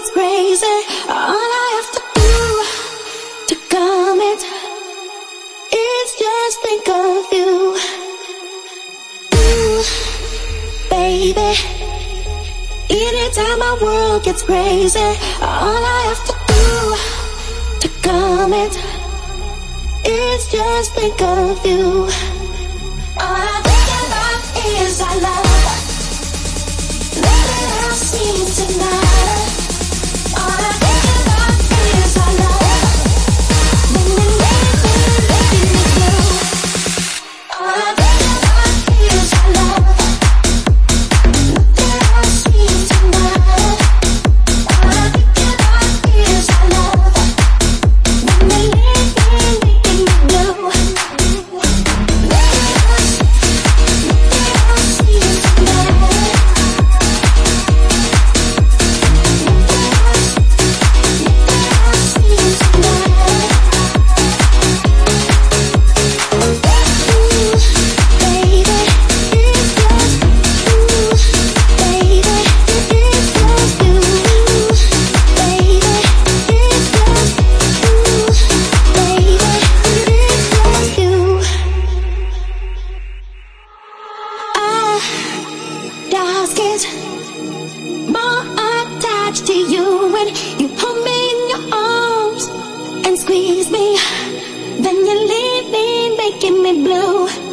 gets crazy. All I have to do to calm it is just think of you. Ooh, baby. Anytime my world gets crazy, all I have to do to calm it is just think of you. All I think about is our love. to you when you pull me in your arms and squeeze me. Then you leave me, making me blue.